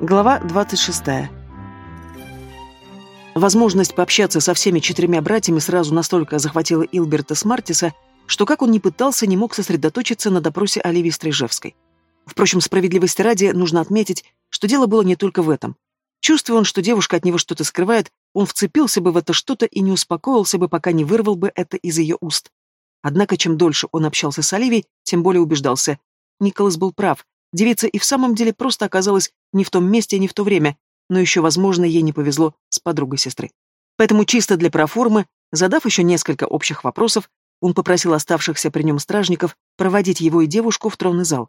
Глава 26. Возможность пообщаться со всеми четырьмя братьями сразу настолько захватила Илберта Смартиса, что как он ни пытался, не мог сосредоточиться на допросе Оливии Стрижевской. Впрочем, справедливости ради, нужно отметить, что дело было не только в этом. Чувствуя он, что девушка от него что-то скрывает, он вцепился бы в это что-то и не успокоился бы, пока не вырвал бы это из ее уст. Однако, чем дольше он общался с Оливией, тем более убеждался. Николас был прав, Девица и в самом деле просто оказалась не в том месте не в то время, но еще, возможно, ей не повезло с подругой сестры. Поэтому чисто для проформы, задав еще несколько общих вопросов, он попросил оставшихся при нем стражников проводить его и девушку в тронный зал.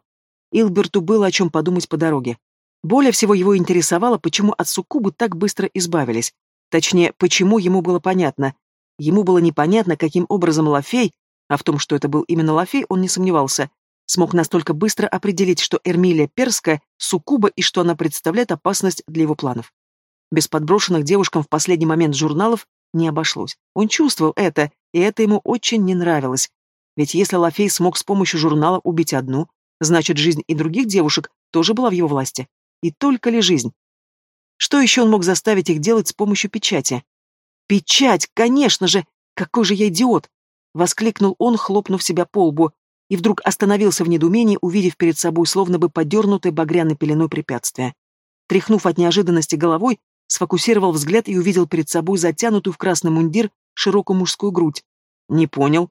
Илберту было о чем подумать по дороге. Более всего его интересовало, почему от суккубы так быстро избавились. Точнее, почему ему было понятно. Ему было непонятно, каким образом Лафей, а в том, что это был именно Лафей, он не сомневался, смог настолько быстро определить, что Эрмилия Перская — суккуба и что она представляет опасность для его планов. Без подброшенных девушкам в последний момент журналов не обошлось. Он чувствовал это, и это ему очень не нравилось. Ведь если Лафей смог с помощью журнала убить одну, значит, жизнь и других девушек тоже была в его власти. И только ли жизнь? Что еще он мог заставить их делать с помощью печати? «Печать, конечно же! Какой же я идиот!» — воскликнул он, хлопнув себя по лбу и вдруг остановился в недоумении, увидев перед собой словно бы подернутой багряной пеленой препятствие. Тряхнув от неожиданности головой, сфокусировал взгляд и увидел перед собой затянутую в красный мундир широкую мужскую грудь. «Не понял».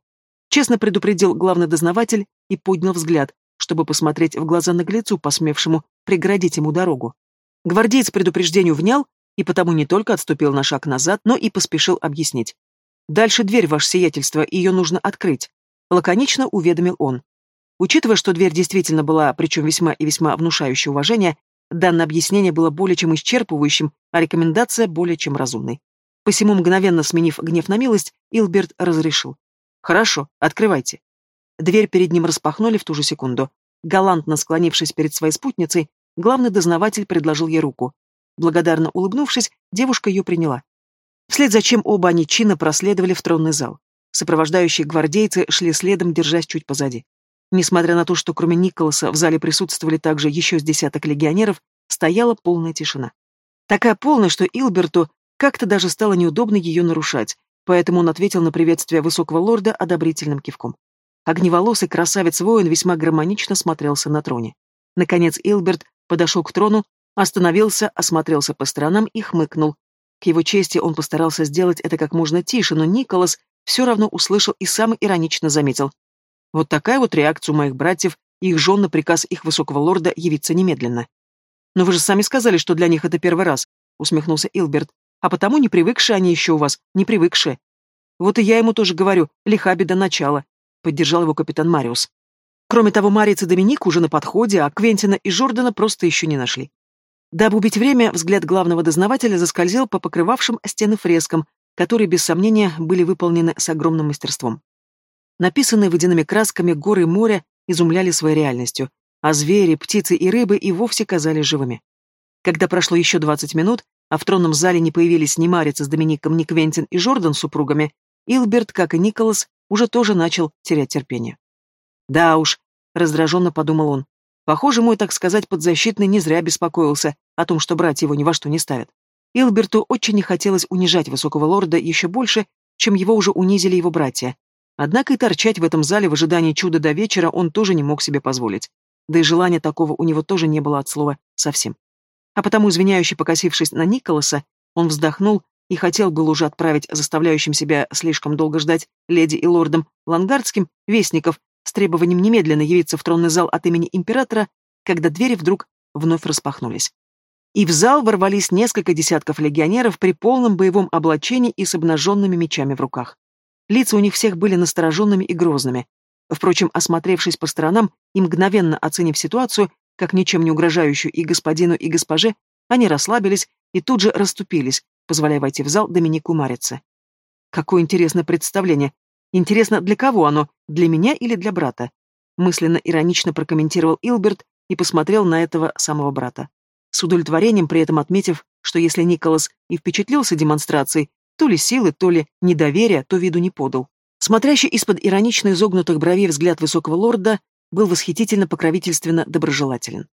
Честно предупредил главный дознаватель и поднял взгляд, чтобы посмотреть в глаза наглецу, посмевшему преградить ему дорогу. Гвардеец предупреждению внял и потому не только отступил на шаг назад, но и поспешил объяснить. «Дальше дверь, ваше сиятельство, ее нужно открыть. Лаконично уведомил он. Учитывая, что дверь действительно была, причем весьма и весьма внушающее уважение, данное объяснение было более чем исчерпывающим, а рекомендация более чем разумной. Посему, мгновенно сменив гнев на милость, Илберт разрешил. «Хорошо, открывайте». Дверь перед ним распахнули в ту же секунду. Галантно склонившись перед своей спутницей, главный дознаватель предложил ей руку. Благодарно улыбнувшись, девушка ее приняла. Вслед за чем оба они чинно проследовали в тронный зал. Сопровождающие гвардейцы шли следом, держась чуть позади. Несмотря на то, что кроме Николаса в зале присутствовали также еще с десяток легионеров, стояла полная тишина. Такая полная, что Илберту как-то даже стало неудобно ее нарушать, поэтому он ответил на приветствие высокого лорда одобрительным кивком. Огневолосый красавец-воин весьма гармонично смотрелся на троне. Наконец Илберт подошел к трону, остановился, осмотрелся по сторонам и хмыкнул. К его чести он постарался сделать это как можно тише, но Николас все равно услышал и сам иронично заметил. Вот такая вот реакция у моих братьев и их жен на приказ их высокого лорда явиться немедленно. «Но вы же сами сказали, что для них это первый раз», — усмехнулся Илберт. «А потому не привыкшие они еще у вас, не привыкшие». «Вот и я ему тоже говорю, лиха беда начала», — поддержал его капитан Мариус. Кроме того, Мариц и Доминик уже на подходе, а Квентина и Жордана просто еще не нашли. Дабы убить время, взгляд главного дознавателя заскользил по покрывавшим стены фрескам, которые, без сомнения, были выполнены с огромным мастерством. Написанные водяными красками горы и море изумляли своей реальностью, а звери, птицы и рыбы и вовсе казались живыми. Когда прошло еще двадцать минут, а в тронном зале не появились ни Марица с Домиником, ни Квентин и Жордан с супругами, Илберт, как и Николас, уже тоже начал терять терпение. «Да уж», — раздраженно подумал он, — «похоже, мой, так сказать, подзащитный не зря беспокоился о том, что братья его ни во что не ставят. Илберту очень не хотелось унижать высокого лорда еще больше, чем его уже унизили его братья. Однако и торчать в этом зале в ожидании чуда до вечера он тоже не мог себе позволить. Да и желания такого у него тоже не было от слова совсем. А потому, извиняюще покосившись на Николаса, он вздохнул и хотел был уже отправить заставляющим себя слишком долго ждать леди и лордом Лангардским вестников с требованием немедленно явиться в тронный зал от имени императора, когда двери вдруг вновь распахнулись и в зал ворвались несколько десятков легионеров при полном боевом облачении и с обнаженными мечами в руках. Лица у них всех были настороженными и грозными. Впрочем, осмотревшись по сторонам и мгновенно оценив ситуацию, как ничем не угрожающую и господину, и госпоже, они расслабились и тут же расступились, позволяя войти в зал Доминику Марице. Какое интересное представление. Интересно, для кого оно? Для меня или для брата? Мысленно иронично прокомментировал Илберт и посмотрел на этого самого брата с удовлетворением при этом отметив, что если Николас и впечатлился демонстрацией, то ли силы, то ли недоверия, то виду не подал. Смотрящий из-под иронично изогнутых бровей взгляд высокого лорда был восхитительно покровительственно доброжелателен.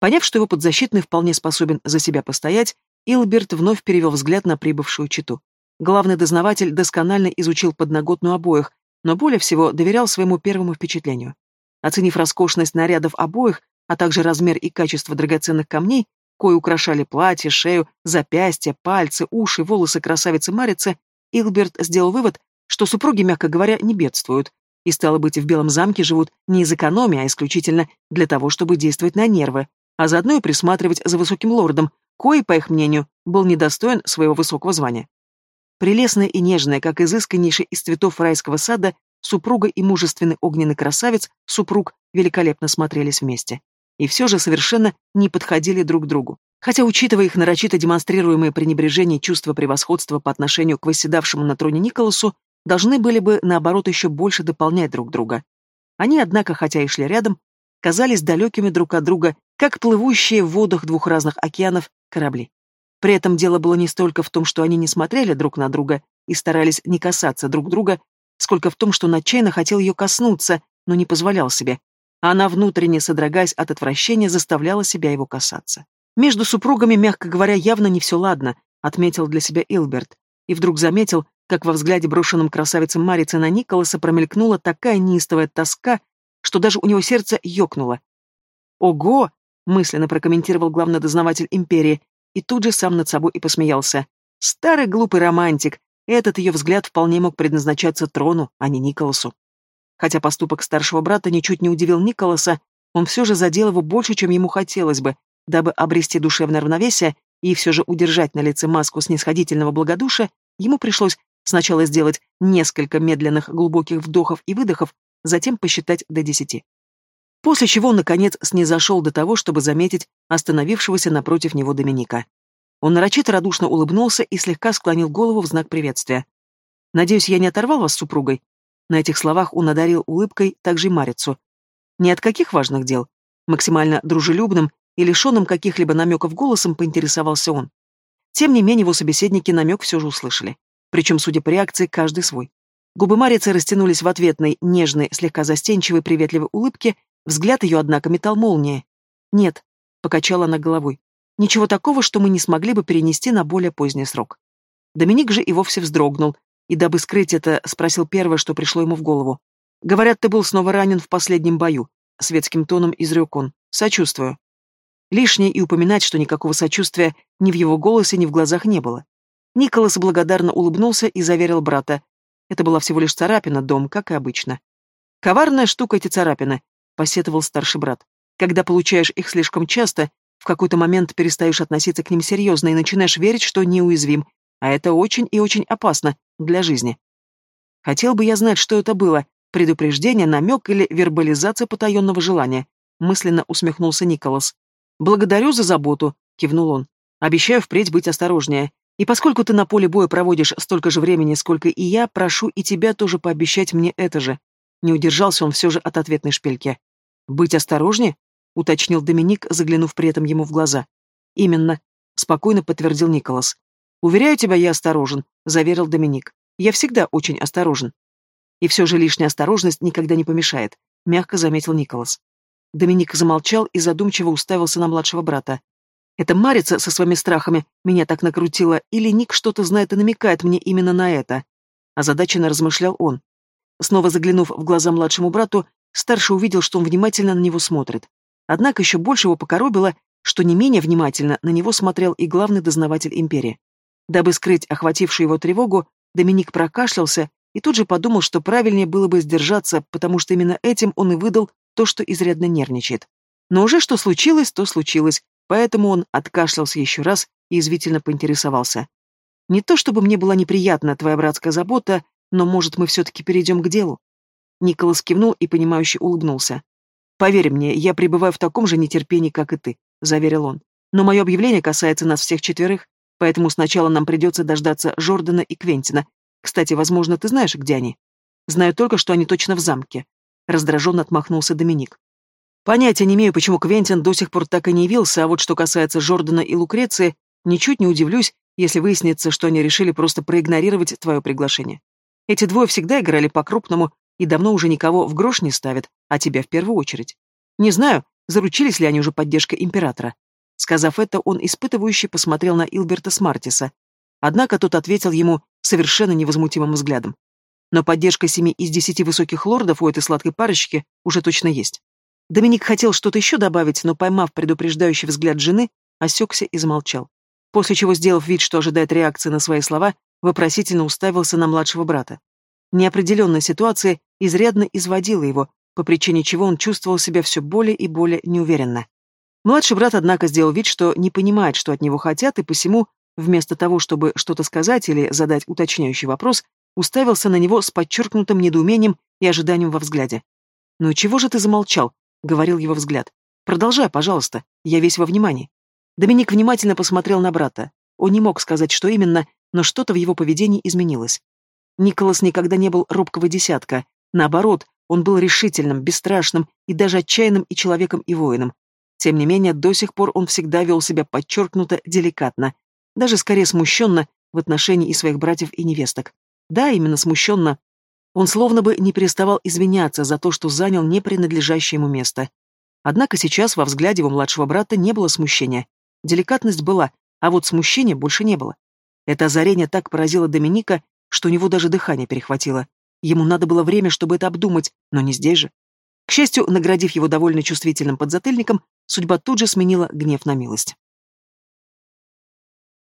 Поняв, что его подзащитный вполне способен за себя постоять, Илберт вновь перевел взгляд на прибывшую читу. Главный дознаватель досконально изучил подноготную обоих, но более всего доверял своему первому впечатлению. Оценив роскошность нарядов обоих, а также размер и качество драгоценных камней, кои украшали платье, шею, запястья, пальцы, уши, волосы красавицы-марицы, Илберт сделал вывод, что супруги, мягко говоря, не бедствуют, и, стало быть, в Белом замке живут не из экономии, а исключительно для того, чтобы действовать на нервы, а заодно и присматривать за высоким лордом, кой, по их мнению, был недостоин своего высокого звания. Прелестная и нежная, как изысканнейший из цветов райского сада, супруга и мужественный огненный красавец, супруг, великолепно смотрелись вместе. И все же совершенно не подходили друг другу. Хотя, учитывая их нарочито демонстрируемое пренебрежение чувства превосходства по отношению к восседавшему на троне Николасу, должны были бы, наоборот, еще больше дополнять друг друга. Они, однако, хотя и шли рядом, казались далекими друг от друга, как плывущие в водах двух разных океанов корабли. При этом дело было не столько в том, что они не смотрели друг на друга и старались не касаться друг друга, сколько в том, что он отчаянно хотел ее коснуться, но не позволял себе. А она, внутренне содрогаясь от отвращения, заставляла себя его касаться. Между супругами, мягко говоря, явно не все ладно, отметил для себя Илберт, и вдруг заметил, как во взгляде брошенном красавицем Марицы на Николаса промелькнула такая неистовая тоска, что даже у него сердце ёкнуло. «Ого!» — мысленно прокомментировал главный дознаватель империи, и тут же сам над собой и посмеялся. Старый глупый романтик. Этот ее взгляд вполне мог предназначаться трону, а не Николасу. Хотя поступок старшего брата ничуть не удивил Николаса, он все же задел его больше, чем ему хотелось бы, дабы обрести душевное равновесие и все же удержать на лице маску снисходительного благодушия, ему пришлось сначала сделать несколько медленных глубоких вдохов и выдохов, затем посчитать до десяти. После чего он, наконец, снизошел до того, чтобы заметить остановившегося напротив него Доминика. Он нарочито радушно улыбнулся и слегка склонил голову в знак приветствия. «Надеюсь, я не оторвал вас с супругой?» На этих словах он одарил улыбкой также и Марицу. «Ни от каких важных дел?» Максимально дружелюбным и лишенным каких-либо намеков голосом поинтересовался он. Тем не менее, его собеседники намек все же услышали. Причем, судя по реакции, каждый свой. Губы Марицы растянулись в ответной, нежной, слегка застенчивой, приветливой улыбке, Взгляд ее, однако, метал молния. «Нет», — покачала она головой, — «ничего такого, что мы не смогли бы перенести на более поздний срок». Доминик же и вовсе вздрогнул, и, дабы скрыть это, спросил первое, что пришло ему в голову. «Говорят, ты был снова ранен в последнем бою», — светским тоном изрек он. «Сочувствую». Лишнее и упоминать, что никакого сочувствия ни в его голосе, ни в глазах не было. Николас благодарно улыбнулся и заверил брата. Это была всего лишь царапина, дом, как и обычно. Коварная штука эти царапины, — посетовал старший брат. «Когда получаешь их слишком часто, в какой-то момент перестаешь относиться к ним серьезно и начинаешь верить, что неуязвим, а это очень и очень опасно для жизни. Хотел бы я знать, что это было, предупреждение, намек или вербализация потаенного желания», — мысленно усмехнулся Николас. «Благодарю за заботу», — кивнул он. «Обещаю впредь быть осторожнее. И поскольку ты на поле боя проводишь столько же времени, сколько и я, прошу и тебя тоже пообещать мне это же. Не удержался он все же от ответной шпильки. «Быть осторожнее?» — уточнил Доминик, заглянув при этом ему в глаза. «Именно», — спокойно подтвердил Николас. «Уверяю тебя, я осторожен», — заверил Доминик. «Я всегда очень осторожен». «И все же лишняя осторожность никогда не помешает», — мягко заметил Николас. Доминик замолчал и задумчиво уставился на младшего брата. «Это Марица со своими страхами меня так накрутила, или Ник что-то знает и намекает мне именно на это?» Озадаченно размышлял он. Снова заглянув в глаза младшему брату, старший увидел, что он внимательно на него смотрит. Однако еще больше его покоробило, что не менее внимательно на него смотрел и главный дознаватель империи. Дабы скрыть охватившую его тревогу, Доминик прокашлялся и тут же подумал, что правильнее было бы сдержаться, потому что именно этим он и выдал то, что изрядно нервничает. Но уже что случилось, то случилось, поэтому он откашлялся еще раз и извительно поинтересовался. «Не то чтобы мне была неприятна твоя братская забота, но, может, мы все-таки перейдем к делу?» Николас кивнул и, понимающе улыбнулся. «Поверь мне, я пребываю в таком же нетерпении, как и ты», — заверил он. «Но мое объявление касается нас всех четверых, поэтому сначала нам придется дождаться Жордана и Квентина. Кстати, возможно, ты знаешь, где они?» «Знаю только, что они точно в замке», — раздраженно отмахнулся Доминик. «Понятия не имею, почему Квентин до сих пор так и не явился, а вот что касается Жордана и Лукреции, ничуть не удивлюсь, если выяснится, что они решили просто проигнорировать твое приглашение. Эти двое всегда играли по-крупному и давно уже никого в грош не ставят, а тебя в первую очередь. Не знаю, заручились ли они уже поддержкой императора. Сказав это, он испытывающе посмотрел на Илберта Смартиса. Однако тот ответил ему совершенно невозмутимым взглядом. Но поддержка семи из десяти высоких лордов у этой сладкой парочки уже точно есть. Доминик хотел что-то еще добавить, но, поймав предупреждающий взгляд жены, осекся и замолчал. После чего, сделав вид, что ожидает реакции на свои слова, вопросительно уставился на младшего брата. Неопределенная ситуация изрядно изводила его, по причине чего он чувствовал себя все более и более неуверенно. Младший брат, однако, сделал вид, что не понимает, что от него хотят, и посему, вместо того, чтобы что-то сказать или задать уточняющий вопрос, уставился на него с подчеркнутым недоумением и ожиданием во взгляде. «Ну чего же ты замолчал?» — говорил его взгляд. «Продолжай, пожалуйста, я весь во внимании». Доминик внимательно посмотрел на брата. Он не мог сказать, что именно, но что-то в его поведении изменилось. Николас никогда не был робкого десятка. Наоборот, он был решительным, бесстрашным и даже отчаянным и человеком, и воином. Тем не менее, до сих пор он всегда вел себя подчеркнуто деликатно, даже скорее смущенно в отношении и своих братьев и невесток. Да, именно смущенно. Он словно бы не переставал извиняться за то, что занял непринадлежащее ему место. Однако сейчас во взгляде его младшего брата не было смущения. Деликатность была, а вот смущения больше не было. Это озарение так поразило Доминика, что у него даже дыхание перехватило. Ему надо было время, чтобы это обдумать, но не здесь же. К счастью, наградив его довольно чувствительным подзатыльником, судьба тут же сменила гнев на милость.